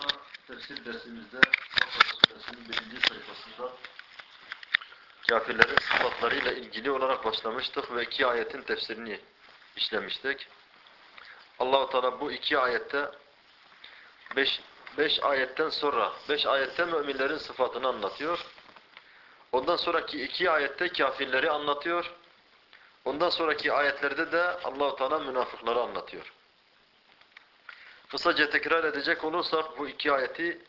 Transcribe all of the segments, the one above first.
hafta tefsir dersimizde Bakara suresinin birinci sayfasında kafirlerin sıfatlarıyla ilgili olarak başlamıştık ve iki ayetin tefsirini işlemiştik. Allahu Teala bu iki ayette beş, beş ayetten sonra beş ayette müminlerin sıfatını anlatıyor. Ondan sonraki iki ayette kafirleri anlatıyor. Ondan sonraki ayetlerde de Allahu Teala münafıkları anlatıyor. Kısaca tekrar edecek olursak bu iki ayeti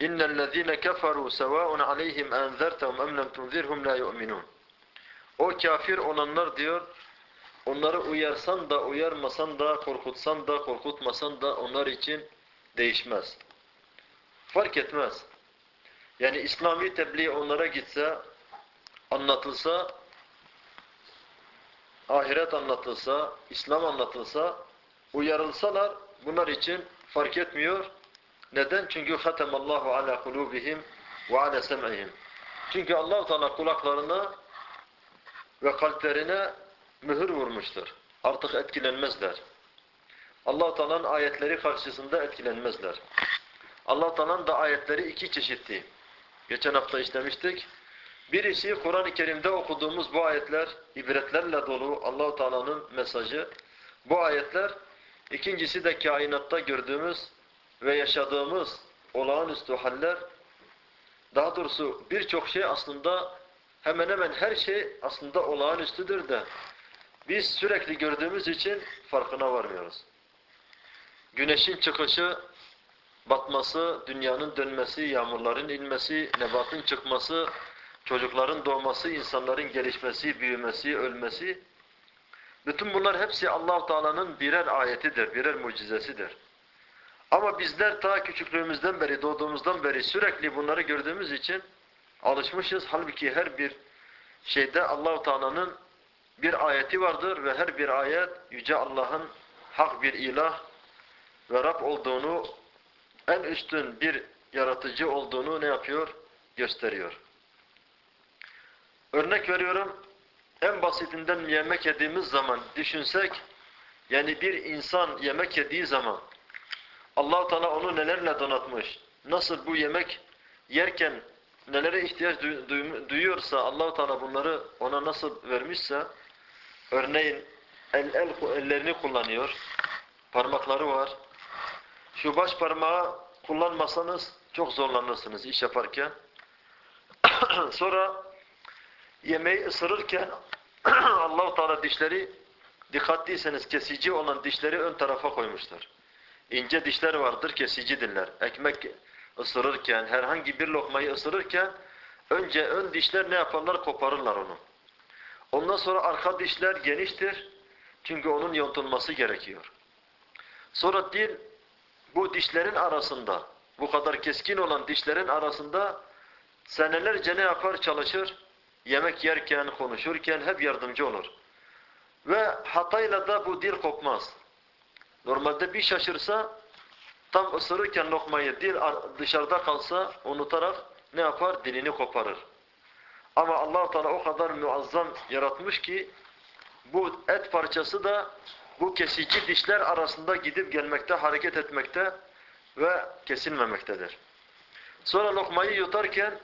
اِنَّ الَّذ۪ينَ كَفَرُوا سَوَاءٌ عَلَيْهِمْ اَنْذَرْتَهُمْ اَمْ لَمْ تُنْذِرْهُمْ لَا يُؤْمِنُونَ O kafir olanlar diyor, onları uyarsan da uyarmasan da, korkutsan da korkutmasan da onlar için değişmez. Fark etmez. Yani İslami tebliğ onlara gitse, anlatılsa, ahiret anlatılsa, İslam anlatılsa, uyarılsalar bunlar için fark etmiyor. Neden? Çünkü hatemallahu ala kulubihim ve ala sem'ihim. Çünkü Allah Teala kulaklarına ve kalplerine mühür vurmuştur. Artık etkilenmezler. Allah Teala'nın ayetleri karşısında etkilenmezler. Allah Teala'nın da ayetleri iki çeşitti. Geçen hafta işlemiştik. Birisi Kur'an-ı Kerim'de okuduğumuz bu ayetler ibretlerle dolu Allahu Teala'nın mesajı. Bu ayetler İkincisi de kainatta gördüğümüz ve yaşadığımız olağanüstü haller. Daha doğrusu birçok şey aslında hemen hemen her şey aslında olağanüstüdür de biz sürekli gördüğümüz için farkına varmıyoruz. Güneşin çıkışı, batması, dünyanın dönmesi, yağmurların inmesi, nebatın çıkması, çocukların doğması, insanların gelişmesi, büyümesi, ölmesi bütün bunlar hepsi allah Teala'nın birer ayetidir, birer mucizesidir. Ama bizler ta küçüklüğümüzden beri, doğduğumuzdan beri sürekli bunları gördüğümüz için alışmışız. Halbuki her bir şeyde allah Teala'nın bir ayeti vardır ve her bir ayet Yüce Allah'ın hak bir ilah ve Rab olduğunu, en üstün bir yaratıcı olduğunu ne yapıyor? Gösteriyor. Örnek veriyorum, en basitinden yemek yediğimiz zaman düşünsek, yani bir insan yemek yediği zaman allah Teala onu nelerle donatmış, nasıl bu yemek yerken nelere ihtiyaç duyuyorsa allah Teala bunları ona nasıl vermişse, örneğin el, el ellerini kullanıyor, parmakları var. Şu baş parmağı kullanmasanız çok zorlanırsınız iş yaparken. Sonra yemeği ısırırken allah Teala dişleri dikkatliyseniz kesici olan dişleri ön tarafa koymuşlar. İnce dişler vardır kesicidirler. Ekmek ısırırken, herhangi bir lokmayı ısırırken önce ön dişler ne yaparlar? Koparırlar onu. Ondan sonra arka dişler geniştir. Çünkü onun yontulması gerekiyor. Sonra dil bu dişlerin arasında, bu kadar keskin olan dişlerin arasında senelerce ne yapar? Çalışır yemek yerken, konuşurken hep yardımcı olur. Ve hatayla da bu dil kopmaz. Normalde bir şaşırsa, tam ısırırken lokmayı dil dışarıda kalsa unutarak ne yapar? Dilini koparır. Ama allah Teala o kadar muazzam yaratmış ki bu et parçası da bu kesici dişler arasında gidip gelmekte, hareket etmekte ve kesilmemektedir. Sonra lokmayı yutarken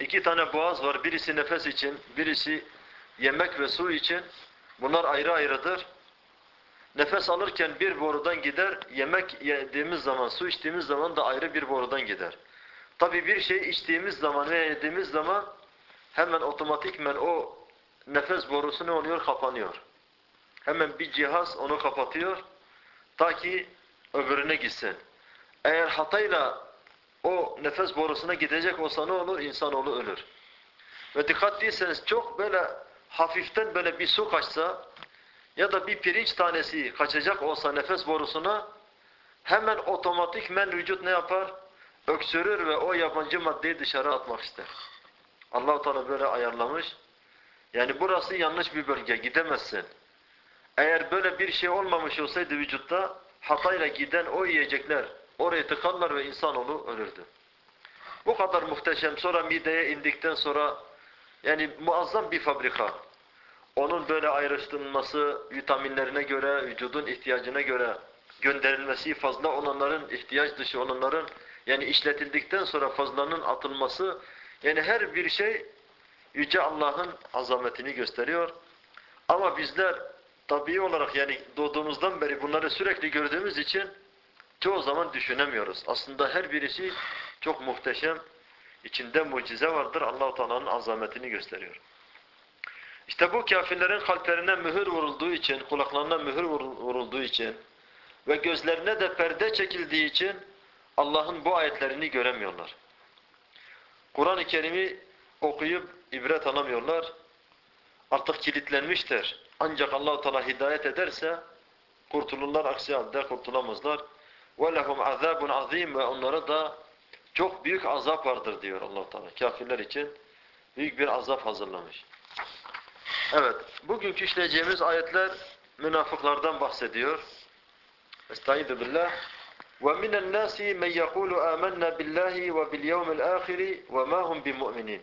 İki tane boğaz var. Birisi nefes için, birisi yemek ve su için. Bunlar ayrı ayrıdır. Nefes alırken bir borudan gider, yemek yediğimiz zaman, su içtiğimiz zaman da ayrı bir borudan gider. Tabi bir şey içtiğimiz zaman ve yediğimiz zaman hemen otomatikmen o nefes borusu ne oluyor? Kapanıyor. Hemen bir cihaz onu kapatıyor ta ki öbürüne gitsin. Eğer hatayla o nefes borusuna gidecek olsa ne olur? İnsanoğlu ölür. Ve dikkat değilseniz çok böyle hafiften böyle bir su kaçsa ya da bir pirinç tanesi kaçacak olsa nefes borusuna hemen otomatikmen vücut ne yapar? Öksürür ve o yabancı maddeyi dışarı atmak ister. allah Teala böyle ayarlamış. Yani burası yanlış bir bölge, gidemezsin. Eğer böyle bir şey olmamış olsaydı vücutta hatayla giden o yiyecekler Oraya tıkarlar ve insanoğlu ölürdü. Bu kadar muhteşem. Sonra mideye indikten sonra yani muazzam bir fabrika. Onun böyle ayrıştırılması, vitaminlerine göre, vücudun ihtiyacına göre gönderilmesi, fazla olanların, ihtiyaç dışı olanların yani işletildikten sonra fazlanın atılması yani her bir şey Yüce Allah'ın azametini gösteriyor. Ama bizler tabii olarak yani doğduğumuzdan beri bunları sürekli gördüğümüz için çoğu zaman düşünemiyoruz. Aslında her birisi çok muhteşem, içinde mucize vardır. Allah-u Teala'nın azametini gösteriyor. İşte bu kafirlerin kalplerine mühür vurulduğu için, kulaklarına mühür vurulduğu için ve gözlerine de perde çekildiği için Allah'ın bu ayetlerini göremiyorlar. Kur'an-ı Kerim'i okuyup ibret alamıyorlar. Artık kilitlenmiştir. Ancak Allah-u Teala hidayet ederse kurtulurlar, aksi halde kurtulamazlar. وَلَهُمْ عَذَابٌ azim Ve onlara da çok büyük azap vardır diyor allah Teala. Kafirler için büyük bir azap hazırlamış. Evet, bugünkü işleyeceğimiz ayetler münafıklardan bahsediyor. Estaizu billah. وَمِنَ النَّاسِ مَنْ يَقُولُ آمَنَّا بِاللّٰهِ وَبِالْيَوْمِ الْآخِرِ وَمَا هُمْ بِمُؤْمِنِينَ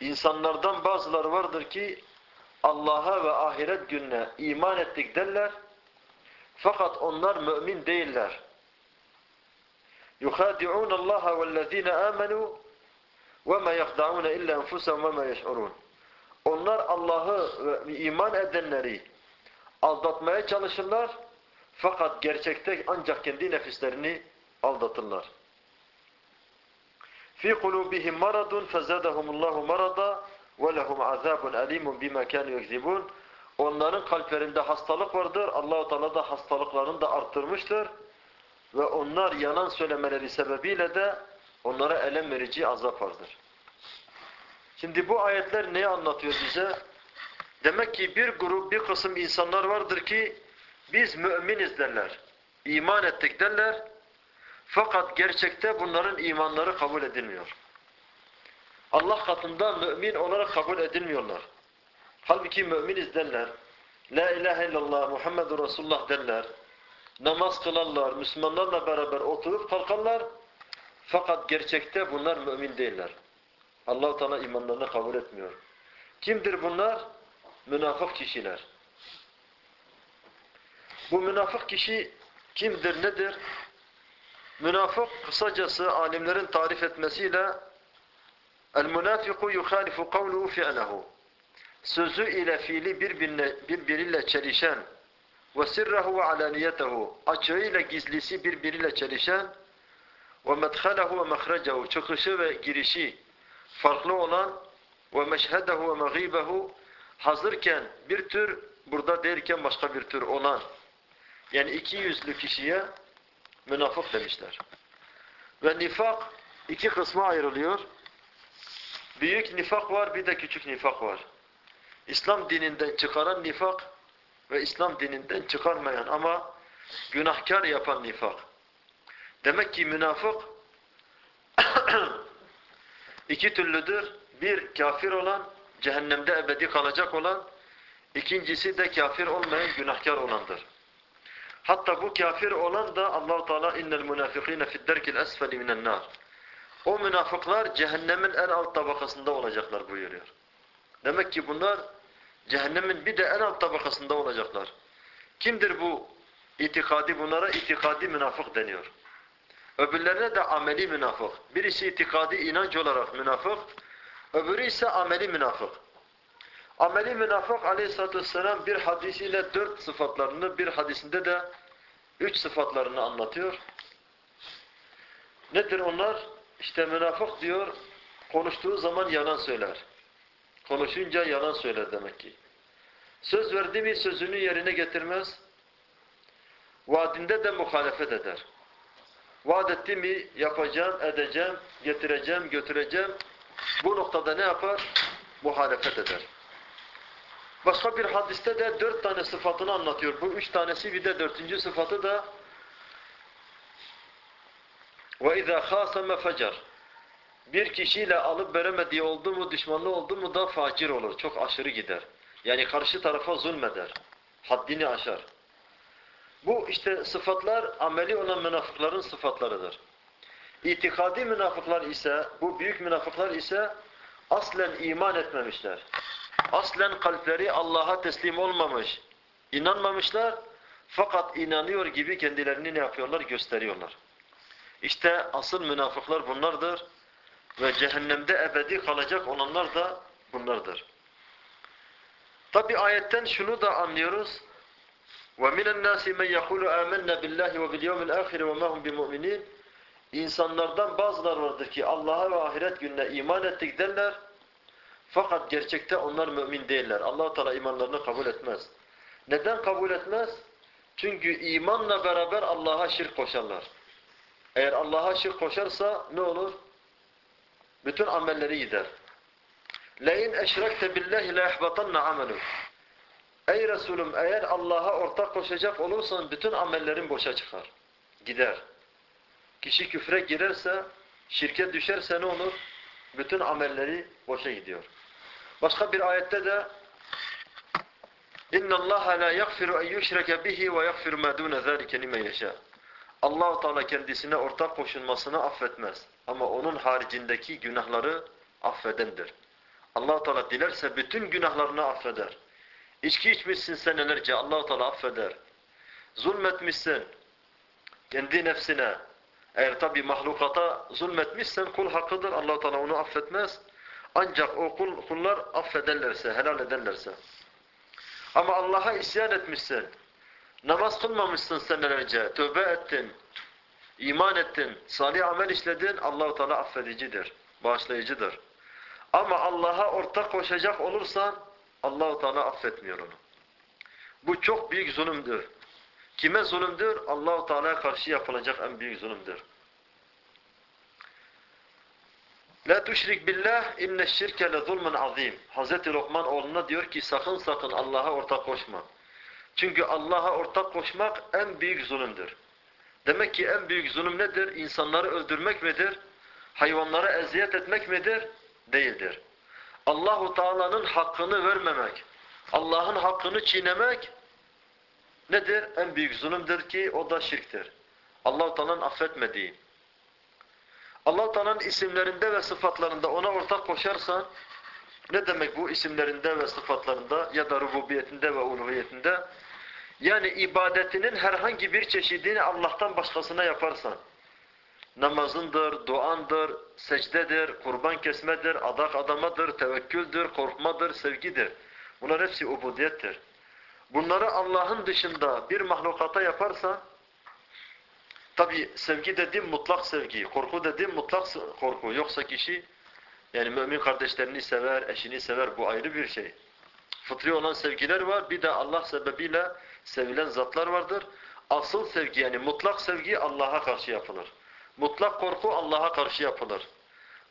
İnsanlardan bazıları vardır ki Allah'a ve ahiret gününe iman ettik derler. Fakat onlar mümin değiller. يُخَادِعُونَ اللّٰهَ وَالَّذ۪ينَ آمَنُوا وَمَا يَخْدَعُونَ اِلَّا اَنْفُسَهُمْ وَمَا يَشْعُرُونَ Onlar Allah'ı ve iman edenleri aldatmaya çalışırlar. Fakat gerçekte ancak kendi nefislerini aldatırlar. فِي قُلُوبِهِمْ مَرَضٌ فَزَادَهُمُ اللّٰهُ مَرَضًا وَلَهُمْ عَذَابٌ أَلِيمٌ بِمَا كَانُوا يَكْذِبُونَ Onların kalplerinde hastalık vardır. Allah-u Teala da hastalıklarını da arttırmıştır. Ve onlar yalan söylemeleri sebebiyle de onlara elem verici azap vardır. Şimdi bu ayetler neyi anlatıyor bize? Demek ki bir grup, bir kısım insanlar vardır ki biz müminiz derler. İman ettik derler. Fakat gerçekte bunların imanları kabul edilmiyor. Allah katında mümin olarak kabul edilmiyorlar. Halbuki müminiz derler. La ilahe illallah Muhammedur Resulullah derler. Namaz kılarlar, Müslümanlarla beraber oturup kalkarlar. Fakat gerçekte bunlar mümin değiller. Allah-u Teala imanlarını kabul etmiyor. Kimdir bunlar? Münafık kişiler. Bu münafık kişi kimdir, nedir? Münafık kısacası alimlerin tarif etmesiyle El-münafiku yukhalifu kavluhu fi'lehu Sözü ile fiili birbirine, birbiriyle çelişen ve sirrehu ve alaniyetehu açığıyla gizlisi birbiriyle çelişen ve medhalehu ve mehrecahu çıkışı ve girişi farklı olan ve meşhedehu ve meğibehu hazırken bir tür burada derken başka bir tür olan yani iki yüzlü kişiye münafık demişler. Ve nifak iki kısma ayrılıyor. Büyük nifak var bir de küçük nifak var. İslam dininden çıkaran nifak ve İslam dininden çıkarmayan ama günahkar yapan nifak. Demek ki münafık iki türlüdür. Bir kafir olan, cehennemde ebedi kalacak olan, ikincisi de kafir olmayan günahkar olandır. Hatta bu kafir olan da Allahu Teala innel munafikine fi'd derkil esfeli minen nar. O münafıklar cehennemin en alt tabakasında olacaklar buyuruyor. Demek ki bunlar cehennemin bir de en alt tabakasında olacaklar. Kimdir bu itikadi? Bunlara itikadi münafık deniyor. Öbürlerine de ameli münafık. Birisi itikadi inanç olarak münafık, öbürü ise ameli münafık. Ameli münafık aleyhissalatü vesselam bir hadisiyle dört sıfatlarını, bir hadisinde de üç sıfatlarını anlatıyor. Nedir onlar? İşte münafık diyor, konuştuğu zaman yalan söyler. Konuşunca yalan söyler demek ki. Söz verdi mi sözünü yerine getirmez. Vaadinde de muhalefet eder. Vaat etti mi yapacağım, edeceğim, getireceğim, götüreceğim. Bu noktada ne yapar? Muhalefet eder. Başka bir hadiste de dört tane sıfatını anlatıyor. Bu üç tanesi bir de dörtüncü sıfatı da وَاِذَا خَاسَمَ فَجَرْ bir kişiyle alıp veremediği oldu mu, düşmanlı oldu mu da facir olur. Çok aşırı gider. Yani karşı tarafa zulmeder. Haddini aşar. Bu işte sıfatlar ameli olan münafıkların sıfatlarıdır. İtikadi münafıklar ise, bu büyük münafıklar ise aslen iman etmemişler. Aslen kalpleri Allah'a teslim olmamış, inanmamışlar. Fakat inanıyor gibi kendilerini ne yapıyorlar? Gösteriyorlar. İşte asıl münafıklar bunlardır Ve cehennemde ebedi kalacak olanlar da bunlardır. Tabi ayetten şunu da anlıyoruz. وَمِنَ النَّاسِ مَنْ يَقُولُ آمَنَّا بِاللّٰهِ وَبِالْيَوْمِ الْآخِرِ وَمَا هُمْ بِمُؤْمِنِينَ İnsanlardan bazılar vardır ki Allah'a ve ahiret gününe iman ettik derler. Fakat gerçekte onlar mümin değiller. allah Teala imanlarını kabul etmez. Neden kabul etmez? Çünkü imanla beraber Allah'a şirk koşarlar. Eğer Allah'a şirk koşarsa ne olur? Bütün amelleri gider. لَاِنْ اَشْرَكْتَ بِاللّٰهِ لَيَحْبَطَنَّ عَمَلُهُ Ey Resulüm eğer Allah'a ortak koşacak olursan bütün amellerin boşa çıkar. Gider. Kişi küfre girerse, şirket düşerse ne olur? Bütün amelleri boşa gidiyor. Başka bir ayette de اِنَّ اللّٰهَ لَا يَغْفِرُ اَنْ يُشْرَكَ بِهِ وَيَغْفِرُ مَا دُونَ ذَٰلِكَ لِمَنْ يَشَاءُ allah Teala kendisine ortak koşulmasını affetmez. Ama onun haricindeki günahları affedendir. allah Teala dilerse bütün günahlarını affeder. İçki içmişsin senelerce allah Teala affeder. Zulmetmişsin kendi nefsine. Eğer tabi mahlukata zulmetmişsen kul hakkıdır. allah Teala onu affetmez. Ancak o kul, kullar affederlerse, helal ederlerse. Ama Allah'a isyan etmişsin. Namaz kılmamışsın senelerce, tövbe ettin, iman ettin, salih amel işledin, Allahu Teala affedicidir, bağışlayıcıdır. Ama Allah'a ortak koşacak olursan Allahu Teala affetmiyor onu. Bu çok büyük zulümdür. Kime zulümdür? Allahu Teala'ya karşı yapılacak en büyük zulümdür. La tuşrik billah inne şirke le zulmun azim. Hazreti Lokman oğluna diyor ki sakın sakın Allah'a ortak koşma. Çünkü Allah'a ortak koşmak en büyük zulümdür. Demek ki en büyük zulüm nedir? İnsanları öldürmek midir? Hayvanlara eziyet etmek midir? Değildir. Allahu Teala'nın hakkını vermemek, Allah'ın hakkını çiğnemek nedir? En büyük zulümdür ki o da şirktir. Allah-u Teala'nın affetmediği. allah Teala'nın isimlerinde ve sıfatlarında ona ortak koşarsan ne demek bu isimlerinde ve sıfatlarında ya da rububiyetinde ve uluhiyetinde? Yani ibadetinin herhangi bir çeşidini Allah'tan başkasına yaparsan, namazındır, duandır, secdedir, kurban kesmedir, adak adamadır, tevekküldür, korkmadır, sevgidir. Bunlar hepsi ubudiyettir. Bunları Allah'ın dışında bir mahlukata yaparsan, tabi sevgi dediğim mutlak sevgi, korku dediğim mutlak korku. Yoksa kişi yani mümin kardeşlerini sever, eşini sever bu ayrı bir şey. Fıtri olan sevgiler var. Bir de Allah sebebiyle sevilen zatlar vardır. Asıl sevgi yani mutlak sevgi Allah'a karşı yapılır. Mutlak korku Allah'a karşı yapılır.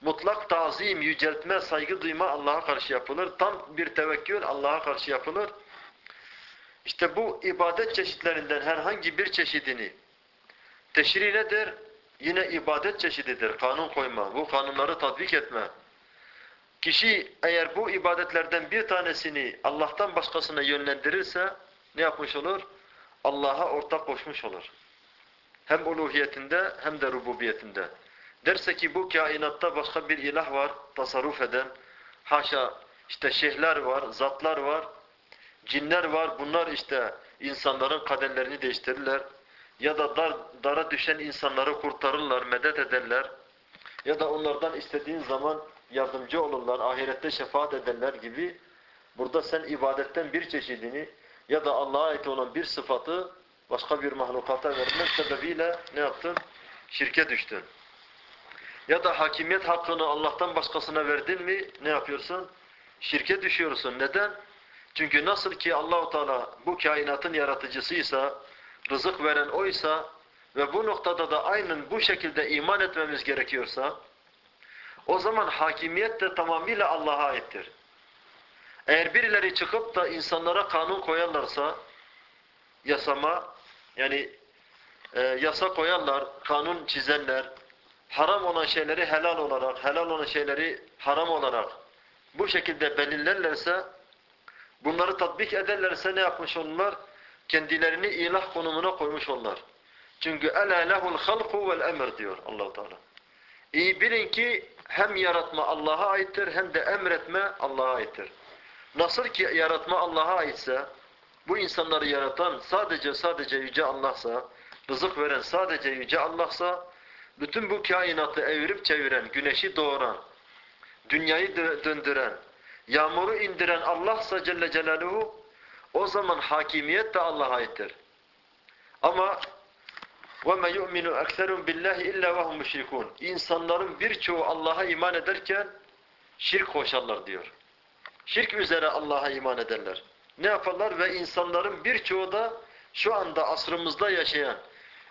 Mutlak tazim, yüceltme, saygı duyma Allah'a karşı yapılır. Tam bir tevekkül Allah'a karşı yapılır. İşte bu ibadet çeşitlerinden herhangi bir çeşidini teşri nedir? Yine ibadet çeşididir. Kanun koyma, bu kanunları tatbik etme. Kişi eğer bu ibadetlerden bir tanesini Allah'tan başkasına yönlendirirse ne yapmış olur? Allah'a ortak koşmuş olur. Hem uluhiyetinde hem de rububiyetinde. Derse ki bu kainatta başka bir ilah var, tasarruf eden, haşa işte şeyhler var, zatlar var, cinler var, bunlar işte insanların kaderlerini değiştirirler. Ya da dar, dara düşen insanları kurtarırlar, medet ederler. Ya da onlardan istediğin zaman yardımcı olurlar, ahirette şefaat ederler gibi burada sen ibadetten bir çeşidini ya da Allah'a ait olan bir sıfatı başka bir mahlukata vermek sebebiyle ne yaptın? Şirke düştün. Ya da hakimiyet hakkını Allah'tan başkasına verdin mi ne yapıyorsun? Şirke düşüyorsun. Neden? Çünkü nasıl ki Allahu Teala bu kainatın yaratıcısıysa, rızık veren oysa ve bu noktada da aynen bu şekilde iman etmemiz gerekiyorsa o zaman hakimiyet de tamamıyla Allah'a aittir. Eğer birileri çıkıp da insanlara kanun koyarlarsa, yasama, yani e, yasa koyarlar, kanun çizerler, haram olan şeyleri helal olarak, helal olan şeyleri haram olarak bu şekilde belirlerlerse, bunları tatbik ederlerse ne yapmış olurlar? Kendilerini ilah konumuna koymuş olurlar. Çünkü lehul halku vel emr diyor allah Teala. İyi bilin ki hem yaratma Allah'a aittir hem de emretme Allah'a aittir. Nasıl ki yaratma Allah'a aitse, bu insanları yaratan sadece sadece Yüce Allah'sa, rızık veren sadece Yüce Allah'sa, bütün bu kainatı evirip çeviren, güneşi doğuran, dünyayı dö- döndüren, yağmuru indiren Allah'sa Celle Celaluhu, o zaman hakimiyet de Allah'a aittir. Ama وَمَا يُؤْمِنُ أَكْثَرٌ بِاللّٰهِ اِلَّا وَهُمْ مُشْرِكُونَ İnsanların birçoğu Allah'a iman ederken şirk koşarlar diyor. Şirk üzere Allah'a iman ederler. Ne yaparlar? Ve insanların birçoğu da şu anda asrımızda yaşayan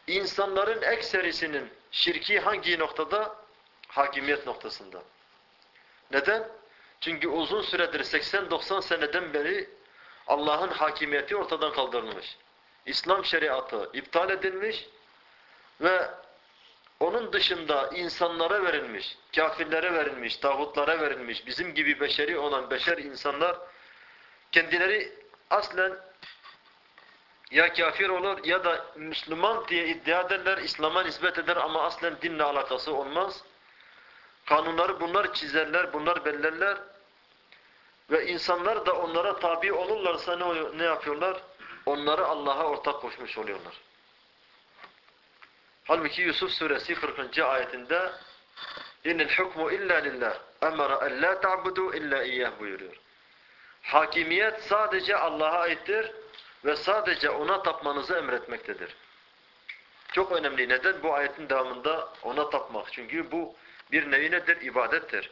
insanların ekserisinin şirki hangi noktada? Hakimiyet noktasında. Neden? Çünkü uzun süredir 80-90 seneden beri Allah'ın hakimiyeti ortadan kaldırılmış. İslam şeriatı iptal edilmiş ve onun dışında insanlara verilmiş, kafirlere verilmiş, tağutlara verilmiş, bizim gibi beşeri olan beşer insanlar kendileri aslen ya kafir olur ya da Müslüman diye iddia ederler, İslam'a nispet eder ama aslen dinle alakası olmaz. Kanunları bunlar çizerler, bunlar belirlerler ve insanlar da onlara tabi olurlarsa ne, ne yapıyorlar? Onları Allah'a ortak koşmuş oluyorlar. Halbuki Yusuf suresi 40. ayetinde İnnil hukmu illa lillah emara en la ta'budu illa iyyah buyuruyor. Hakimiyet sadece Allah'a aittir ve sadece ona tapmanızı emretmektedir. Çok önemli. Neden? Bu ayetin devamında ona tapmak. Çünkü bu bir nevi nedir? İbadettir.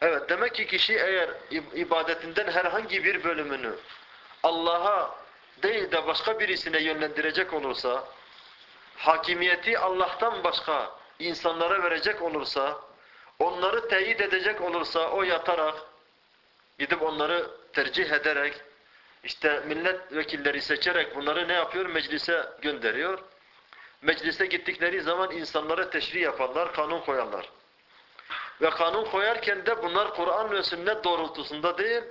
Evet, demek ki kişi eğer ibadetinden herhangi bir bölümünü Allah'a değil de başka birisine yönlendirecek olursa, hakimiyeti Allah'tan başka insanlara verecek olursa, onları teyit edecek olursa o yatarak, gidip onları tercih ederek, işte milletvekilleri seçerek bunları ne yapıyor? Meclise gönderiyor. Meclise gittikleri zaman insanlara teşri yaparlar, kanun koyarlar. Ve kanun koyarken de bunlar Kur'an ve sünnet doğrultusunda değil,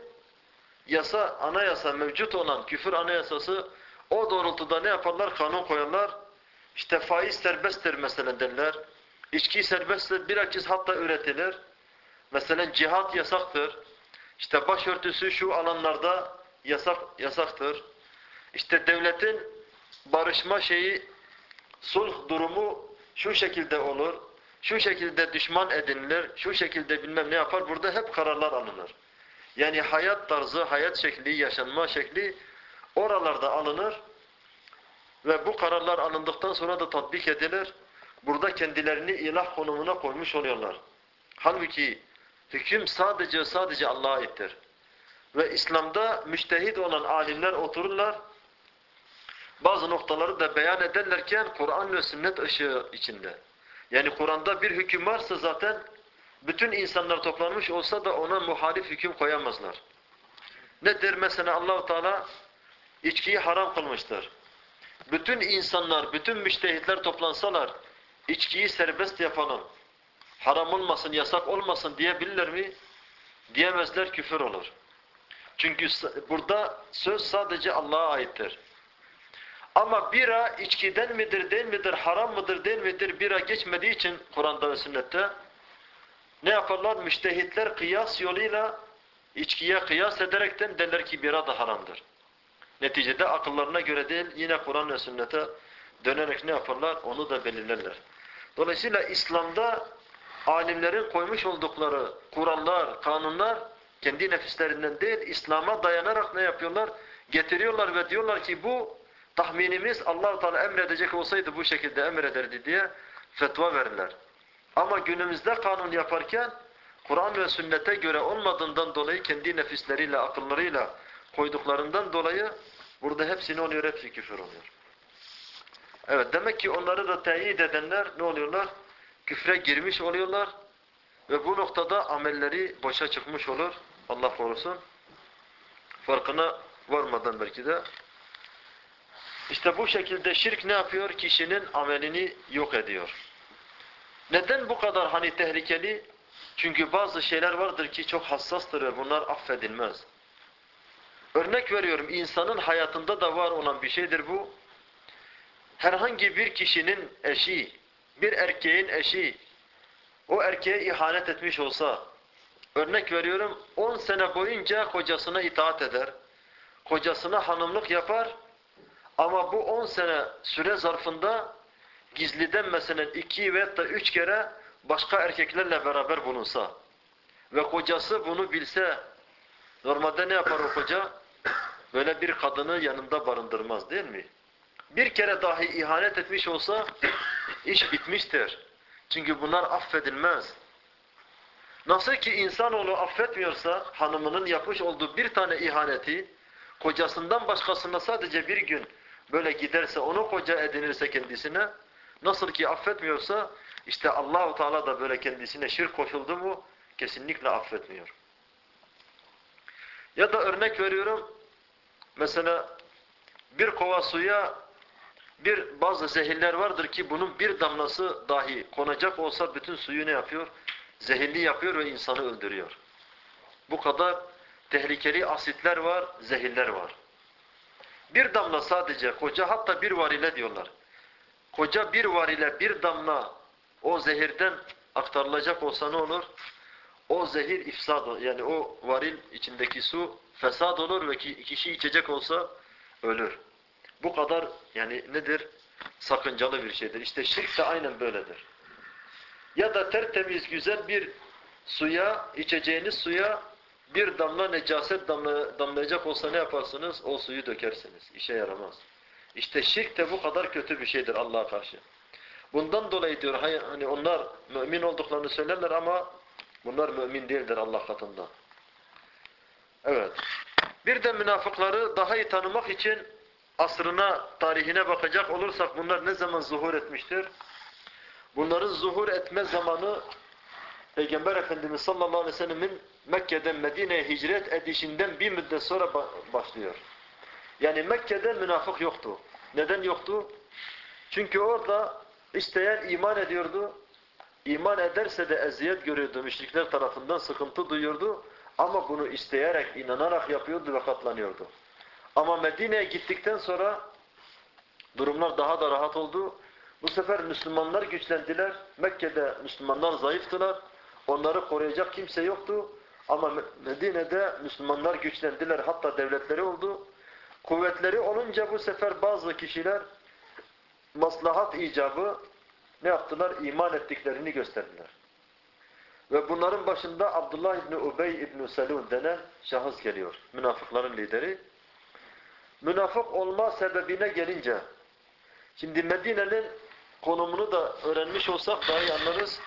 yasa, anayasa mevcut olan küfür anayasası o doğrultuda ne yaparlar? Kanun koyarlar. İşte faiz serbesttir mesela derler. İçki serbesttir, bilakis hatta üretilir. Mesela cihat yasaktır. İşte başörtüsü şu alanlarda yasak yasaktır. İşte devletin barışma şeyi, sulh durumu şu şekilde olur. Şu şekilde düşman edinilir, şu şekilde bilmem ne yapar. Burada hep kararlar alınır. Yani hayat tarzı, hayat şekli, yaşanma şekli oralarda alınır ve bu kararlar alındıktan sonra da tatbik edilir. Burada kendilerini ilah konumuna koymuş oluyorlar. Halbuki hüküm sadece sadece Allah'a aittir. Ve İslam'da müştehid olan alimler otururlar. Bazı noktaları da beyan ederlerken Kur'an ve sünnet ışığı içinde. Yani Kur'an'da bir hüküm varsa zaten bütün insanlar toplanmış olsa da ona muhalif hüküm koyamazlar. Nedir? Mesela Allahu Teala içkiyi haram kılmıştır. Bütün insanlar, bütün müştehitler toplansalar, içkiyi serbest yapalım, haram olmasın, yasak olmasın diyebilirler mi? Diyemezler, küfür olur. Çünkü burada söz sadece Allah'a aittir. Ama bira içkiden midir, değil midir, haram mıdır, değil midir? Bira geçmediği için Kur'an'da ve sünnette ne yaparlar? Müştehitler kıyas yoluyla içkiye kıyas ederekten derler ki bira da haramdır. Neticede akıllarına göre değil, yine Kur'an ve sünnete dönerek ne yaparlar? Onu da belirlerler. Dolayısıyla İslam'da alimlerin koymuş oldukları kurallar, kanunlar kendi nefislerinden değil, İslam'a dayanarak ne yapıyorlar? Getiriyorlar ve diyorlar ki bu tahminimiz Allah-u Teala emredecek olsaydı bu şekilde emrederdi diye fetva verirler. Ama günümüzde kanun yaparken Kur'an ve sünnete göre olmadığından dolayı kendi nefisleriyle, akıllarıyla koyduklarından dolayı burada hepsini oluyor, hepsi küfür oluyor. Evet, demek ki onları da teyit edenler ne oluyorlar? Küfre girmiş oluyorlar ve bu noktada amelleri boşa çıkmış olur. Allah korusun. Farkına varmadan belki de. İşte bu şekilde şirk ne yapıyor? Kişinin amelini yok ediyor. Neden bu kadar hani tehlikeli? Çünkü bazı şeyler vardır ki çok hassastır ve bunlar affedilmez. Örnek veriyorum, insanın hayatında da var olan bir şeydir bu. Herhangi bir kişinin eşi, bir erkeğin eşi, o erkeğe ihanet etmiş olsa, örnek veriyorum, 10 sene boyunca kocasına itaat eder, kocasına hanımlık yapar ama bu 10 sene süre zarfında gizliden mesela iki veya da üç kere başka erkeklerle beraber bulunsa ve kocası bunu bilse normalde ne yapar o koca? Böyle bir kadını yanında barındırmaz değil mi? Bir kere dahi ihanet etmiş olsa iş bitmiştir. Çünkü bunlar affedilmez. Nasıl ki insanoğlu affetmiyorsa hanımının yapmış olduğu bir tane ihaneti kocasından başkasına sadece bir gün böyle giderse onu koca edinirse kendisine nasıl ki affetmiyorsa işte Allahu Teala da böyle kendisine şirk koşuldu mu kesinlikle affetmiyor. Ya da örnek veriyorum mesela bir kova suya bir bazı zehirler vardır ki bunun bir damlası dahi konacak olsa bütün suyu ne yapıyor? Zehirli yapıyor ve insanı öldürüyor. Bu kadar tehlikeli asitler var, zehirler var. Bir damla sadece koca hatta bir varile diyorlar. Koca bir varile bir damla o zehirden aktarılacak olsa ne olur? O zehir ifsad olur. Yani o varil içindeki su fesad olur ve kişi içecek olsa ölür. Bu kadar yani nedir? Sakıncalı bir şeydir. İşte şirk de aynen böyledir. Ya da tertemiz güzel bir suya, içeceğiniz suya bir damla necaset damla, damlayacak olsa ne yaparsınız? O suyu dökersiniz. İşe yaramaz. İşte şirk de bu kadar kötü bir şeydir Allah'a karşı. Bundan dolayı diyor hani onlar mümin olduklarını söylerler ama bunlar mümin değildir Allah katında. Evet. Bir de münafıkları daha iyi tanımak için asrına, tarihine bakacak olursak bunlar ne zaman zuhur etmiştir? Bunların zuhur etme zamanı Peygamber Efendimiz sallallahu aleyhi ve sellemin Mekke'den Medine'ye hicret edişinden bir müddet sonra başlıyor. Yani Mekke'de münafık yoktu. Neden yoktu? Çünkü orada isteyen iman ediyordu. İman ederse de eziyet görüyordu. Müşrikler tarafından sıkıntı duyuyordu. Ama bunu isteyerek, inanarak yapıyordu ve katlanıyordu. Ama Medine'ye gittikten sonra durumlar daha da rahat oldu. Bu sefer Müslümanlar güçlendiler. Mekke'de Müslümanlar zayıftılar. Onları koruyacak kimse yoktu. Ama Medine'de Müslümanlar güçlendiler. Hatta devletleri oldu. Kuvvetleri olunca bu sefer bazı kişiler maslahat icabı ne yaptılar? İman ettiklerini gösterdiler. Ve bunların başında Abdullah İbni Ubey İbni Selun denen şahıs geliyor. Münafıkların lideri. Münafık olma sebebine gelince şimdi Medine'nin konumunu da öğrenmiş olsak daha iyi anlarız.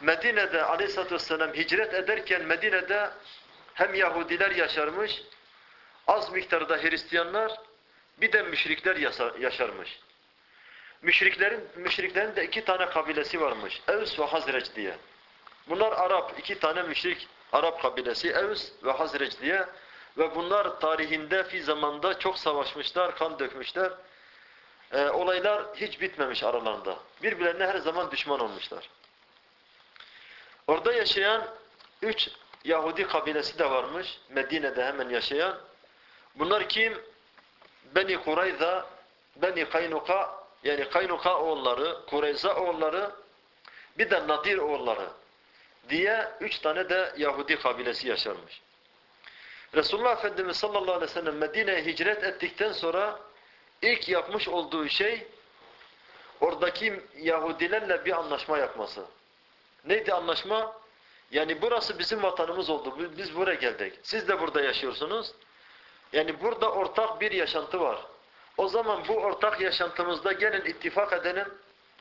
Medine'de aleyhissalatü vesselam hicret ederken Medine'de hem Yahudiler yaşarmış, az miktarda Hristiyanlar, bir de müşrikler yaşarmış. Müşriklerin, müşriklerin de iki tane kabilesi varmış. Evs ve Hazreç diye. Bunlar Arap, iki tane müşrik Arap kabilesi Evs ve Hazreç diye. Ve bunlar tarihinde fi zamanda çok savaşmışlar, kan dökmüşler. Ee, olaylar hiç bitmemiş aralarında. Birbirlerine her zaman düşman olmuşlar. Orada yaşayan üç Yahudi kabilesi de varmış. Medine'de hemen yaşayan. Bunlar kim? Beni Kurayza, Beni Kaynuka, yani Kaynuka oğulları, Kureyza oğulları, bir de Nadir oğulları diye üç tane de Yahudi kabilesi yaşarmış. Resulullah Efendimiz sallallahu aleyhi ve sellem Medine'ye hicret ettikten sonra ilk yapmış olduğu şey oradaki Yahudilerle bir anlaşma yapması. Neydi anlaşma? Yani burası bizim vatanımız oldu. Biz buraya geldik. Siz de burada yaşıyorsunuz. Yani burada ortak bir yaşantı var. O zaman bu ortak yaşantımızda gelin ittifak edelim.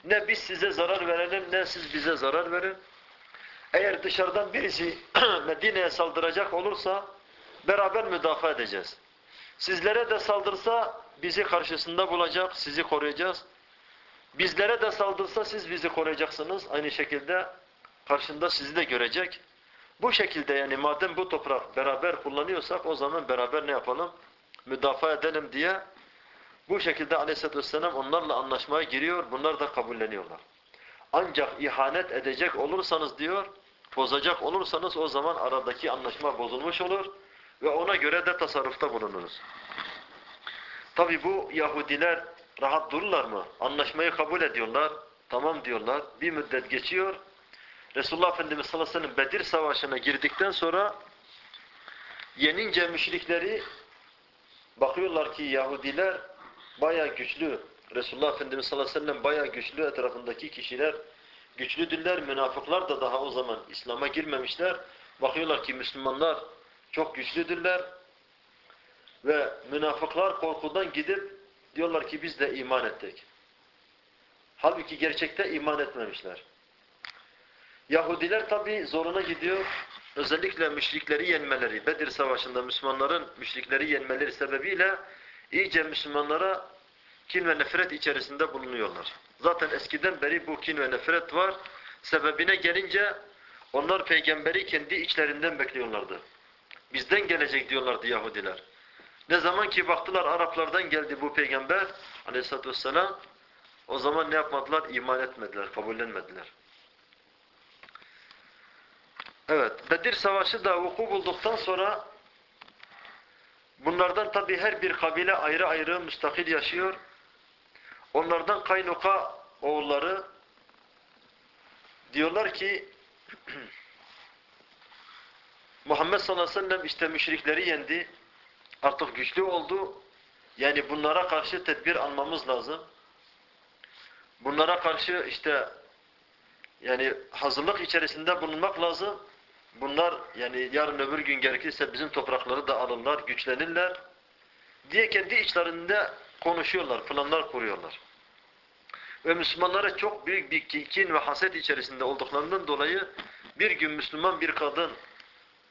Ne biz size zarar verelim ne siz bize zarar verin. Eğer dışarıdan birisi Medine'ye saldıracak olursa beraber müdafaa edeceğiz. Sizlere de saldırsa bizi karşısında bulacak, sizi koruyacağız. Bizlere de saldırsa siz bizi koruyacaksınız. Aynı şekilde karşında sizi de görecek. Bu şekilde yani madem bu toprak beraber kullanıyorsak o zaman beraber ne yapalım? Müdafaa edelim diye bu şekilde aleyhissalatü vesselam onlarla anlaşmaya giriyor. Bunlar da kabulleniyorlar. Ancak ihanet edecek olursanız diyor, bozacak olursanız o zaman aradaki anlaşma bozulmuş olur ve ona göre de tasarrufta bulunuruz. Tabi bu Yahudiler rahat dururlar mı? Anlaşmayı kabul ediyorlar. Tamam diyorlar. Bir müddet geçiyor. Resulullah Efendimiz sallallahu aleyhi ve sellem Bedir Savaşı'na girdikten sonra yenince müşrikleri bakıyorlar ki Yahudiler baya güçlü. Resulullah Efendimiz sallallahu aleyhi ve sellem baya güçlü etrafındaki kişiler güçlüdürler. Münafıklar da daha o zaman İslam'a girmemişler. Bakıyorlar ki Müslümanlar çok güçlüdürler. Ve münafıklar korkudan gidip diyorlar ki biz de iman ettik. Halbuki gerçekte iman etmemişler. Yahudiler tabi zoruna gidiyor. Özellikle müşrikleri yenmeleri, Bedir Savaşı'nda Müslümanların müşrikleri yenmeleri sebebiyle iyice Müslümanlara kin ve nefret içerisinde bulunuyorlar. Zaten eskiden beri bu kin ve nefret var. Sebebine gelince onlar peygamberi kendi içlerinden bekliyorlardı. Bizden gelecek diyorlardı Yahudiler. Ne zaman ki baktılar Araplardan geldi bu peygamber aleyhissalatü vesselam o zaman ne yapmadılar? İman etmediler, kabullenmediler. Evet, Bedir Savaşı da vuku bulduktan sonra bunlardan tabi her bir kabile ayrı ayrı müstakil yaşıyor. Onlardan Kaynuka oğulları diyorlar ki Muhammed sallallahu aleyhi ve sellem işte müşrikleri yendi. Artık güçlü oldu. Yani bunlara karşı tedbir almamız lazım. Bunlara karşı işte yani hazırlık içerisinde bulunmak lazım. Bunlar yani yarın öbür gün gerekirse bizim toprakları da alırlar, güçlenirler diye kendi içlerinde konuşuyorlar, planlar kuruyorlar. Ve Müslümanlara çok büyük bir kin ve haset içerisinde olduklarından dolayı bir gün Müslüman bir kadın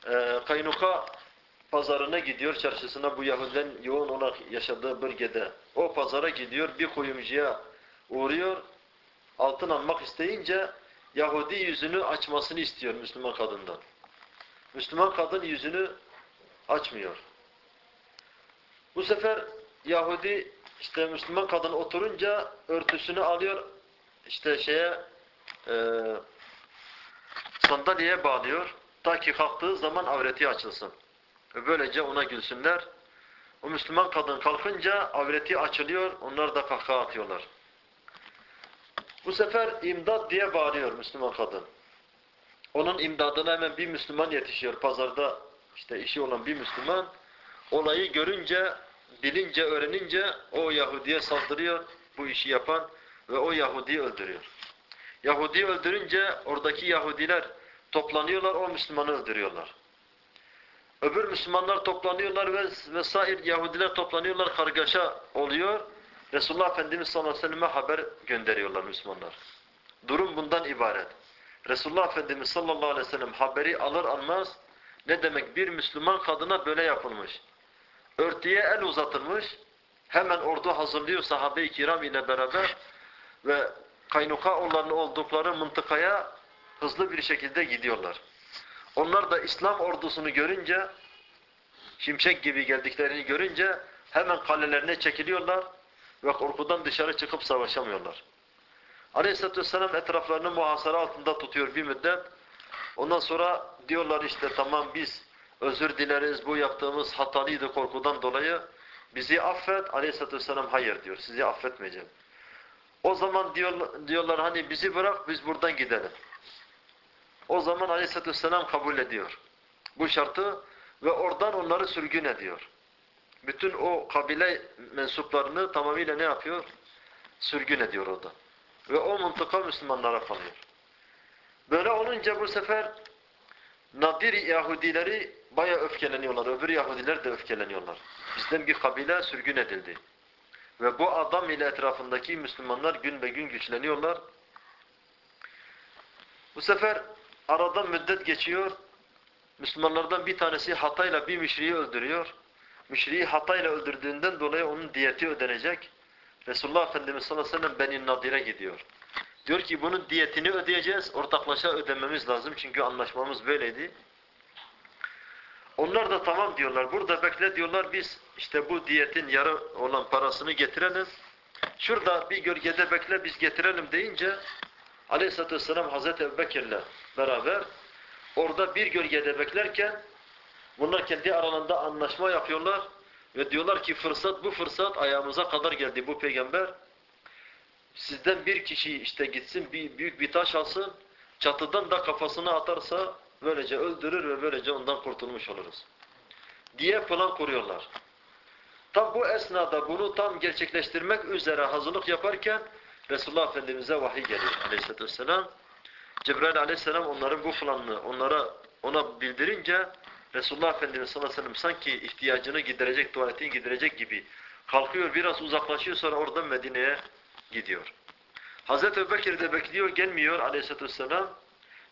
e, Kaynuka pazarına gidiyor, çarşısına bu Yahudilerin yoğun olarak yaşadığı bölgede. O pazara gidiyor, bir kuyumcuya uğruyor, altın almak isteyince Yahudi yüzünü açmasını istiyor Müslüman kadından. Müslüman kadın yüzünü açmıyor. Bu sefer Yahudi işte Müslüman kadın oturunca örtüsünü alıyor işte şeye e, sandalyeye bağlıyor ta ki kalktığı zaman avreti açılsın. Böylece ona gülsünler. O Müslüman kadın kalkınca avreti açılıyor, onlar da kahkaha atıyorlar. Bu sefer imdat diye bağırıyor Müslüman kadın. Onun imdadına hemen bir Müslüman yetişiyor. Pazarda işte işi olan bir Müslüman. Olayı görünce, bilince, öğrenince o Yahudi'ye saldırıyor bu işi yapan ve o Yahudi'yi öldürüyor. Yahudi'yi öldürünce oradaki Yahudiler toplanıyorlar, o Müslümanı öldürüyorlar. Öbür Müslümanlar toplanıyorlar ve vesair Yahudiler toplanıyorlar, kargaşa oluyor. Resulullah Efendimiz sallallahu aleyhi ve selleme haber gönderiyorlar Müslümanlar. Durum bundan ibaret. Resulullah Efendimiz sallallahu aleyhi ve sellem haberi alır almaz ne demek bir Müslüman kadına böyle yapılmış. Örtüye el uzatılmış. Hemen ordu hazırlıyor sahabe-i kiram ile beraber ve kaynuka olanı oldukları mıntıkaya hızlı bir şekilde gidiyorlar. Onlar da İslam ordusunu görünce şimşek gibi geldiklerini görünce hemen kalelerine çekiliyorlar ve korkudan dışarı çıkıp savaşamıyorlar. Aleyhisselatü Vesselam etraflarını muhasara altında tutuyor bir müddet. Ondan sonra diyorlar işte tamam biz özür dileriz bu yaptığımız hatalıydı korkudan dolayı. Bizi affet. Aleyhisselatü Vesselam hayır diyor. Sizi affetmeyeceğim. O zaman diyor, diyorlar hani bizi bırak biz buradan gidelim. O zaman Aleyhisselatü Vesselam kabul ediyor. Bu şartı ve oradan onları sürgün ediyor. Bütün o kabile mensuplarını tamamıyla ne yapıyor? Sürgün ediyor orada. Ve o mıntıka Müslümanlara kalıyor. Böyle olunca bu sefer Nadir Yahudileri baya öfkeleniyorlar. Öbür Yahudiler de öfkeleniyorlar. Bizden bir kabile sürgün edildi. Ve bu adam ile etrafındaki Müslümanlar gün be gün güçleniyorlar. Bu sefer aradan müddet geçiyor. Müslümanlardan bir tanesi hatayla bir müşriyi öldürüyor. Müşriyi hatayla öldürdüğünden dolayı onun diyeti ödenecek. Resulullah Efendimiz sallallahu aleyhi ve sellem Beni Nadir'e gidiyor. Diyor ki bunun diyetini ödeyeceğiz. Ortaklaşa ödememiz lazım. Çünkü anlaşmamız böyleydi. Onlar da tamam diyorlar. Burada bekle diyorlar. Biz işte bu diyetin yarı olan parasını getirelim. Şurada bir gölgede bekle biz getirelim deyince Aleyhisselatü Vesselam Hazreti Ebubekir'le beraber orada bir gölgede beklerken bunlar kendi aralarında anlaşma yapıyorlar ve diyorlar ki fırsat bu fırsat ayağımıza kadar geldi bu peygamber. Sizden bir kişi işte gitsin bir büyük bir taş alsın çatıdan da kafasını atarsa böylece öldürür ve böylece ondan kurtulmuş oluruz. Diye plan kuruyorlar. Tam bu esnada bunu tam gerçekleştirmek üzere hazırlık yaparken Resulullah Efendimiz'e vahiy geliyor aleyhissalatü vesselam. Cebrail aleyhisselam onların bu planını onlara ona bildirince Resulullah Efendimiz sallallahu aleyhi ve sellem sanki ihtiyacını giderecek, tuvaletini giderecek gibi kalkıyor, biraz uzaklaşıyor sonra oradan Medine'ye gidiyor. Hazreti Ebubekir de bekliyor, gelmiyor aleyhissalatü vesselam.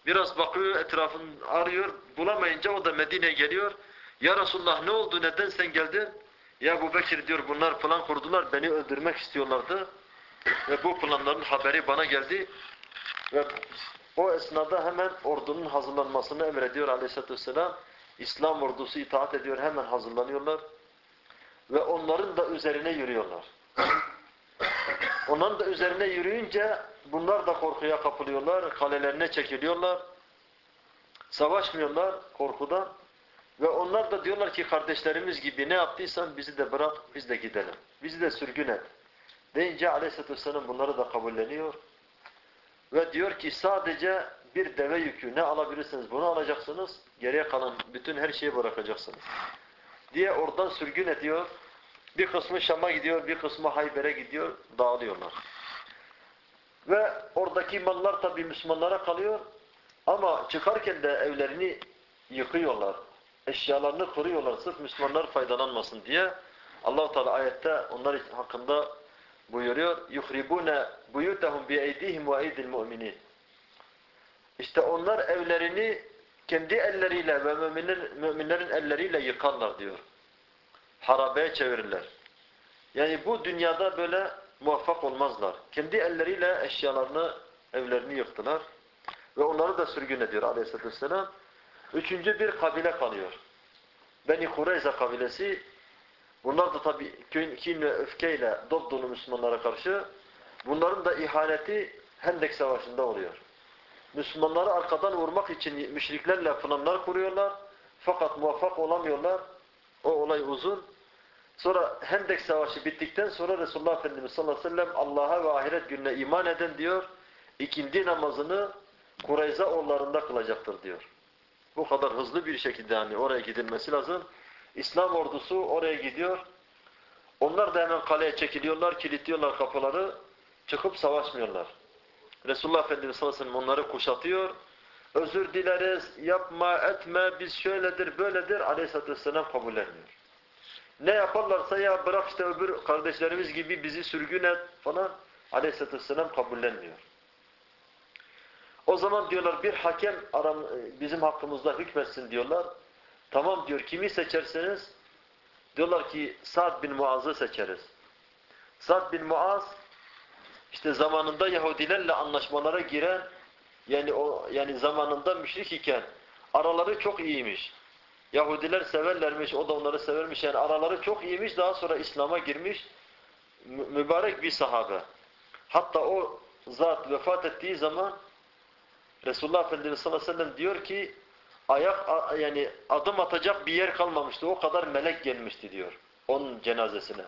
Biraz bakıyor, etrafını arıyor, bulamayınca o da Medine'ye geliyor. Ya Resulullah ne oldu, neden sen geldin? Ya Ebu Bekir diyor bunlar plan kurdular, beni öldürmek istiyorlardı. Ve bu planların haberi bana geldi. Ve o esnada hemen ordunun hazırlanmasını emrediyor aleyhissalatü vesselam. İslam ordusu itaat ediyor, hemen hazırlanıyorlar. Ve onların da üzerine yürüyorlar. Onların da üzerine yürüyünce bunlar da korkuya kapılıyorlar, kalelerine çekiliyorlar. Savaşmıyorlar korkudan. Ve onlar da diyorlar ki kardeşlerimiz gibi ne yaptıysan bizi de bırak, biz de gidelim. Bizi de sürgün et. Deyince aleyhissalatü vesselam bunları da kabulleniyor. Ve diyor ki sadece bir deve yükü ne alabilirsiniz bunu alacaksınız. Geriye kalan bütün her şeyi bırakacaksınız. Diye oradan sürgün ediyor. Bir kısmı Şam'a gidiyor, bir kısmı Hayber'e gidiyor, dağılıyorlar. Ve oradaki mallar tabi Müslümanlara kalıyor. Ama çıkarken de evlerini yıkıyorlar. Eşyalarını kırıyorlar sırf Müslümanlar faydalanmasın diye. allah Teala ayette onlar hakkında buyuruyor. يُخْرِبُونَ بُيُوتَهُمْ بِاَيْدِهِمْ وَاَيْدِ الْمُؤْمِنِينَ işte onlar evlerini kendi elleriyle ve müminlerin, müminlerin elleriyle yıkarlar diyor. Harabeye çevirirler. Yani bu dünyada böyle muvaffak olmazlar. Kendi elleriyle eşyalarını, evlerini yıktılar. Ve onları da sürgün ediyor aleyhissalatü vesselam. Üçüncü bir kabile kalıyor. Beni Kureyza kabilesi. Bunlar da tabi kin ve öfkeyle dop dolu Müslümanlara karşı. Bunların da ihaneti Hendek Savaşı'nda oluyor. Müslümanları arkadan vurmak için müşriklerle planlar kuruyorlar. Fakat muvaffak olamıyorlar. O olay uzun. Sonra Hendek Savaşı bittikten sonra Resulullah Efendimiz sallallahu aleyhi ve sellem Allah'a ve ahiret gününe iman eden diyor. ikindi namazını Kureyza oğullarında kılacaktır diyor. Bu kadar hızlı bir şekilde yani oraya gidilmesi lazım. İslam ordusu oraya gidiyor. Onlar da hemen kaleye çekiliyorlar, kilitliyorlar kapıları. Çıkıp savaşmıyorlar. Resulullah Efendimiz sallallahu aleyhi ve sellem onları kuşatıyor. Özür dileriz, yapma, etme, biz şöyledir, böyledir. Aleyhisselatü vesselam kabullenmiyor. Ne yaparlarsa ya bırak işte öbür kardeşlerimiz gibi bizi sürgün et falan. Aleyhisselatü vesselam kabullenmiyor. O zaman diyorlar bir hakem aram, bizim hakkımızda hükmetsin diyorlar. Tamam diyor kimi seçerseniz diyorlar ki Sa'd bin Muaz'ı seçeriz. Sa'd bin Muaz işte zamanında Yahudilerle anlaşmalara giren yani o yani zamanında müşrik iken araları çok iyiymiş. Yahudiler severlermiş, o da onları severmiş. Yani araları çok iyiymiş. Daha sonra İslam'a girmiş mübarek bir sahabe. Hatta o zat vefat ettiği zaman Resulullah Efendimiz sallallahu aleyhi ve sellem diyor ki ayak yani adım atacak bir yer kalmamıştı. O kadar melek gelmişti diyor onun cenazesine.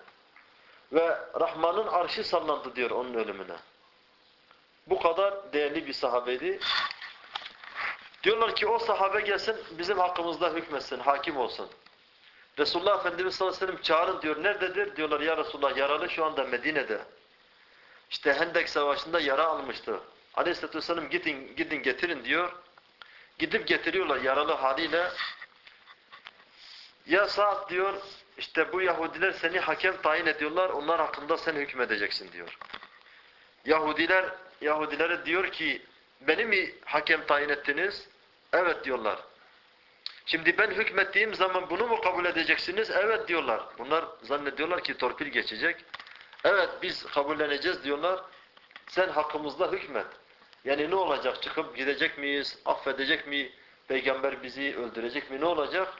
Ve Rahman'ın arşı sallandı diyor onun ölümüne. Bu kadar değerli bir sahabeydi. Diyorlar ki o sahabe gelsin bizim hakkımızda hükmetsin, hakim olsun. Resulullah Efendimiz sallallahu aleyhi ve sellem çağırın diyor. Nerededir? Diyorlar ya Resulullah yaralı şu anda Medine'de. İşte Hendek Savaşı'nda yara almıştı. Aleyhisselatü vesselam gidin, gidin getirin diyor. Gidip getiriyorlar yaralı haliyle. Ya Sa'd diyor işte bu Yahudiler seni hakem tayin ediyorlar. Onlar hakkında sen hükmedeceksin diyor. Yahudiler Yahudilere diyor ki beni mi hakem tayin ettiniz? Evet diyorlar. Şimdi ben hükmettiğim zaman bunu mu kabul edeceksiniz? Evet diyorlar. Bunlar zannediyorlar ki torpil geçecek. Evet biz kabulleneceğiz diyorlar. Sen hakkımızda hükmet. Yani ne olacak? Çıkıp gidecek miyiz? Affedecek mi? Peygamber bizi öldürecek mi? Ne olacak?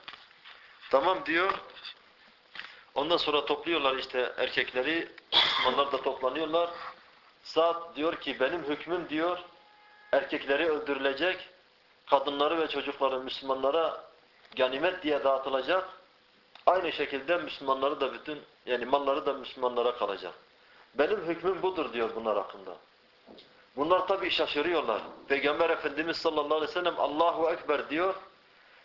Tamam diyor. Ondan sonra topluyorlar işte erkekleri. Müslümanlar da toplanıyorlar. Saat diyor ki benim hükmüm diyor erkekleri öldürülecek, kadınları ve çocukları Müslümanlara ganimet diye dağıtılacak. Aynı şekilde Müslümanları da bütün yani malları da Müslümanlara kalacak. Benim hükmüm budur diyor bunlar hakkında. Bunlar tabi şaşırıyorlar. Peygamber Efendimiz sallallahu aleyhi ve sellem Allahu Ekber diyor.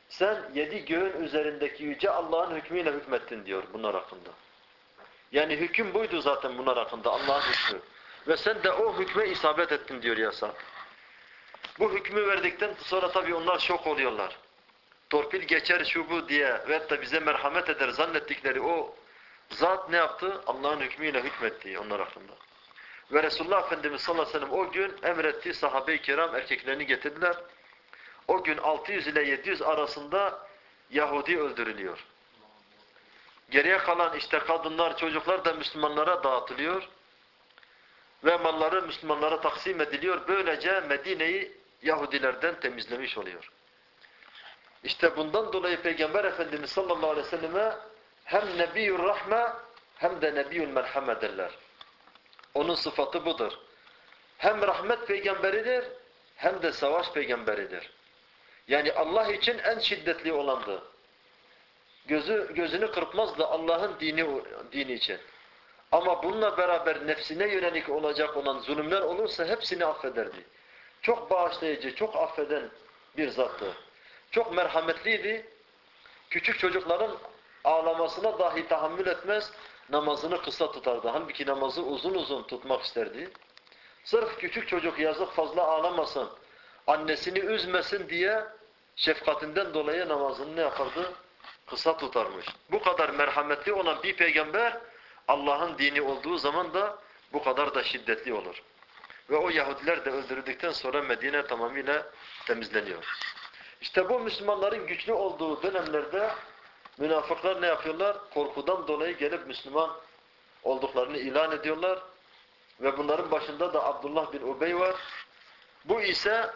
Sen yedi göğün üzerindeki yüce Allah'ın hükmüyle hükmettin diyor bunlar hakkında. Yani hüküm buydu zaten bunlar hakkında Allah'ın hükmü. Ve sen de o hükme isabet ettin diyor yasa. Bu hükmü verdikten sonra tabii onlar şok oluyorlar. Torpil geçer şu bu diye ve da bize merhamet eder zannettikleri o zat ne yaptı? Allah'ın hükmüyle hükmetti onlar hakkında. Ve Resulullah Efendimiz sallallahu aleyhi ve sellem o gün emretti sahabe-i kiram erkeklerini getirdiler. O gün 600 ile 700 arasında Yahudi öldürülüyor. Geriye kalan işte kadınlar, çocuklar da Müslümanlara dağıtılıyor. Ve malları Müslümanlara taksim ediliyor. Böylece Medine'yi Yahudilerden temizlemiş oluyor. İşte bundan dolayı Peygamber Efendimiz sallallahu aleyhi ve selleme hem Nebiyyur Rahme hem de Nebiyyül Merhame derler. Onun sıfatı budur. Hem rahmet peygamberidir hem de savaş peygamberidir. Yani Allah için en şiddetli olandı. Gözü gözünü kırpmazdı Allah'ın dini dini için. Ama bununla beraber nefsine yönelik olacak olan zulümler olursa hepsini affederdi. Çok bağışlayıcı, çok affeden bir zattı. Çok merhametliydi. Küçük çocukların ağlamasına dahi tahammül etmez, namazını kısa tutardı. Halbuki namazı uzun uzun tutmak isterdi. Sırf küçük çocuk yazık fazla ağlamasın, annesini üzmesin diye şefkatinden dolayı namazını ne yapardı? Kısa tutarmış. Bu kadar merhametli olan bir peygamber Allah'ın dini olduğu zaman da bu kadar da şiddetli olur. Ve o Yahudiler de öldürüldükten sonra Medine tamamıyla temizleniyor. İşte bu Müslümanların güçlü olduğu dönemlerde münafıklar ne yapıyorlar? Korkudan dolayı gelip Müslüman olduklarını ilan ediyorlar. Ve bunların başında da Abdullah bin Ubey var. Bu ise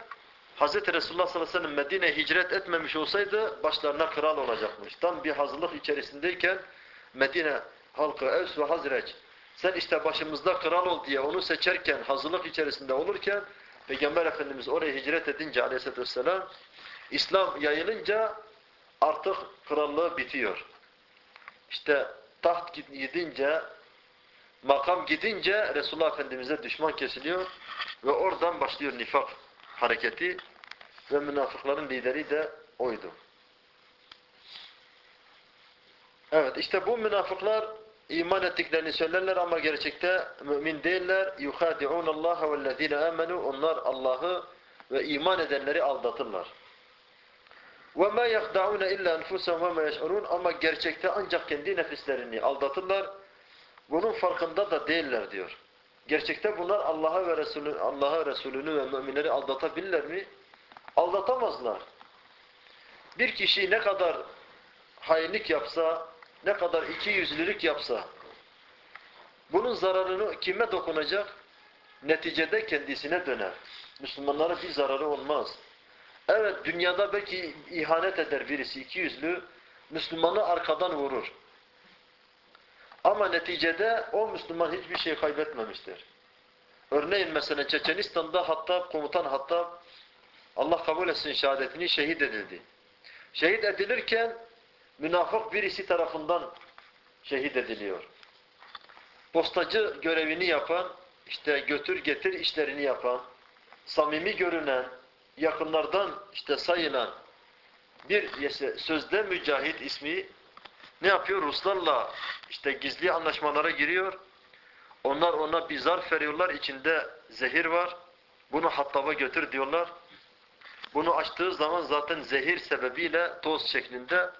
Hz. Resulullah sallallahu aleyhi ve sellem Medine'ye hicret etmemiş olsaydı başlarına kral olacakmış. Tam bir hazırlık içerisindeyken Medine halkı Evs ve Hazreç sen işte başımızda kral ol diye onu seçerken hazırlık içerisinde olurken Peygamber Efendimiz oraya hicret edince aleyhissalatü vesselam İslam yayılınca artık krallığı bitiyor. İşte taht gidince makam gidince Resulullah Efendimiz'e düşman kesiliyor ve oradan başlıyor nifak hareketi ve münafıkların lideri de oydu. Evet işte bu münafıklar iman ettiklerini söylerler ama gerçekte mümin değiller. يُخَادِعُونَ اللّٰهَ وَالَّذ۪ينَ آمَنُوا Onlar Allah'ı ve iman edenleri aldatırlar. وَمَا يَخْدَعُونَ اِلَّا اَنْفُسَهُمْ وَمَا يَشْعُرُونَ Ama gerçekte ancak kendi nefislerini aldatırlar. Bunun farkında da değiller diyor. Gerçekte bunlar Allah'a ve Resulü Allah'a Resulünü ve müminleri aldatabilirler mi? Aldatamazlar. Bir kişi ne kadar hainlik yapsa, ne kadar iki yüzlülük yapsa, bunun zararını kime dokunacak? Neticede kendisine döner. Müslümanlara bir zararı olmaz. Evet dünyada belki ihanet eder birisi iki yüzlü, Müslümanı arkadan vurur. Ama neticede o Müslüman hiçbir şey kaybetmemiştir. Örneğin mesela Çeçenistan'da hatta komutan hatta Allah kabul etsin şehadetini şehit edildi. Şehit edilirken münafık birisi tarafından şehit ediliyor. Postacı görevini yapan, işte götür getir işlerini yapan, samimi görünen, yakınlardan işte sayılan bir sözde mücahit ismi ne yapıyor? Ruslarla işte gizli anlaşmalara giriyor. Onlar ona bir zarf veriyorlar. içinde zehir var. Bunu Hattab'a götür diyorlar. Bunu açtığı zaman zaten zehir sebebiyle toz şeklinde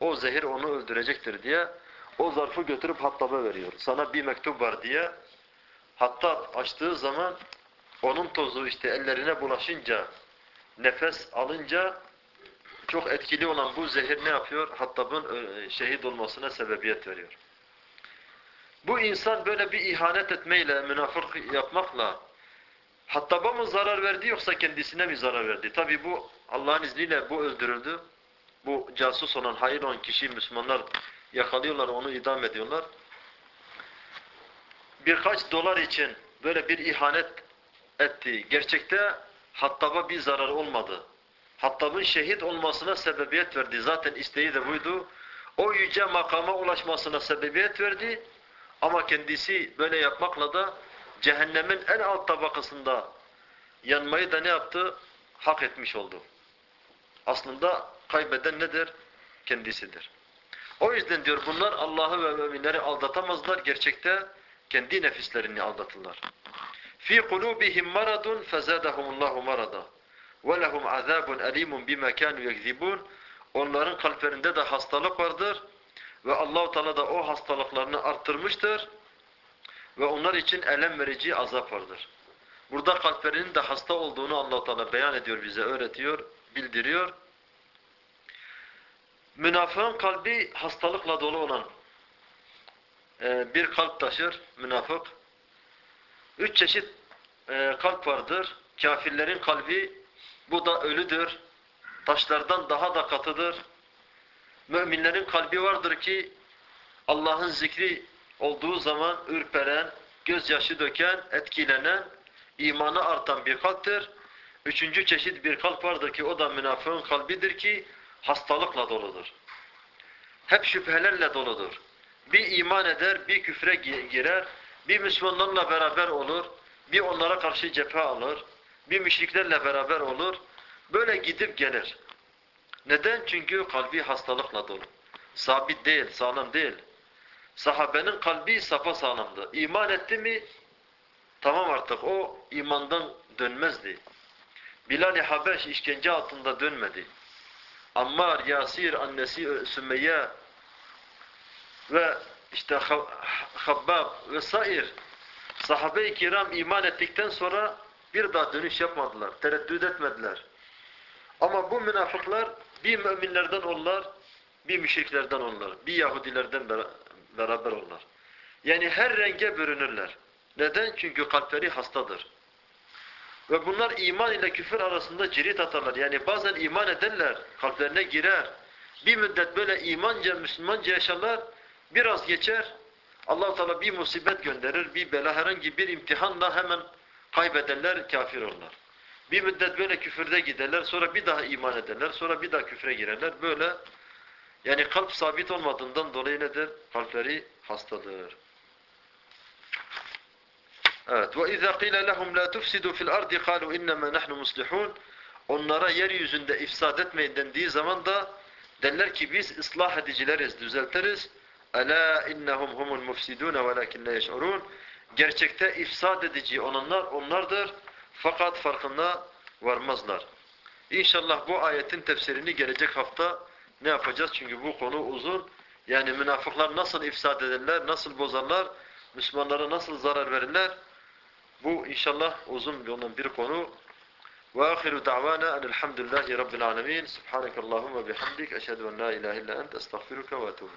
o zehir onu öldürecektir diye o zarfı götürüp Hattab'a veriyor. Sana bir mektup var diye Hattab açtığı zaman onun tozu işte ellerine bulaşınca nefes alınca çok etkili olan bu zehir ne yapıyor? Hattab'ın e, şehit olmasına sebebiyet veriyor. Bu insan böyle bir ihanet etmeyle, münafık yapmakla Hattab'a mı zarar verdi yoksa kendisine mi zarar verdi? Tabi bu Allah'ın izniyle bu öldürüldü. Bu casus olan, hayır olan kişiyi Müslümanlar yakalıyorlar, onu idam ediyorlar. Birkaç dolar için böyle bir ihanet etti. Gerçekte Hattab'a bir zarar olmadı. Hattab'ın şehit olmasına sebebiyet verdi. Zaten isteği de buydu. O yüce makama ulaşmasına sebebiyet verdi. Ama kendisi böyle yapmakla da cehennemin en alt tabakasında yanmayı da ne yaptı? Hak etmiş oldu. Aslında kaybeden nedir? Kendisidir. O yüzden diyor bunlar Allah'ı ve müminleri aldatamazlar. Gerçekte kendi nefislerini aldatırlar. Fi kulubihim maradun fezadahumullahu marada. Lehum azabun alimun bima kanu yekzibun. Onların kalplerinde de hastalık vardır ve Allahu Teala da o hastalıklarını arttırmıştır ve onlar için elem verici azap vardır. Burada kalplerinin de hasta olduğunu Allah Teala beyan ediyor bize, öğretiyor, bildiriyor. Münafığın kalbi hastalıkla dolu olan e, bir kalp taşır münafık. Üç çeşit e, kalp vardır. Kafirlerin kalbi bu da ölüdür. Taşlardan daha da katıdır. Müminlerin kalbi vardır ki Allah'ın zikri olduğu zaman ürperen, gözyaşı döken, etkilenen, imanı artan bir kalptir. Üçüncü çeşit bir kalp vardır ki o da münafığın kalbidir ki hastalıkla doludur. Hep şüphelerle doludur. Bir iman eder, bir küfre girer, bir Müslümanlarla beraber olur, bir onlara karşı cephe alır, bir müşriklerle beraber olur. Böyle gidip gelir. Neden? Çünkü kalbi hastalıkla dolu. Sabit değil, sağlam değil. Sahabenin kalbi sapa sağlamdı. İman etti mi tamam artık o imandan dönmezdi. Bilal-i Habeş işkence altında dönmedi. Ammar, Yasir, annesi Sümeyye ve işte Habbab vesaire sahabe-i kiram iman ettikten sonra bir daha dönüş yapmadılar. Tereddüt etmediler. Ama bu münafıklar bir müminlerden onlar, bir müşriklerden onlar, bir Yahudilerden beraber onlar. Yani her renge bürünürler. Neden? Çünkü kalpleri hastadır. Ve bunlar iman ile küfür arasında cirit atarlar. Yani bazen iman ederler, kalplerine girer. Bir müddet böyle imanca, Müslümanca yaşarlar, biraz geçer. allah Teala bir musibet gönderir, bir bela, herhangi bir imtihanla hemen kaybederler, kafir olurlar. Bir müddet böyle küfürde giderler, sonra bir daha iman ederler, sonra bir daha küfre girerler. Böyle yani kalp sabit olmadığından dolayı nedir? Kalpleri hastadır. Evet. Ve izâ qîle lehum lâ tufsidû fil ardi kâlu innemâ nahnu. Onlara yeryüzünde ifsad etmeyin dendiği zaman da derler ki biz ıslah edicileriz, düzeltiriz. Ela innehum humul mufsidûne velâkin lâ yeş'urûn. Gerçekte ifsad edici olanlar onlardır. Fakat farkında varmazlar. İnşallah bu ayetin tefsirini gelecek hafta ne yapacağız? Çünkü bu konu uzun. Yani münafıklar nasıl ifsad ederler, nasıl bozarlar, Müslümanlara nasıl zarar verirler? Bu inşallah uzun olan bir konu. Ve ahiru da'vana enelhamdülillahi rabbil alemin. Subhanakallahumma bihamdik. Eşhedü en la ilahe illa ent. Estağfiruka ve etûbü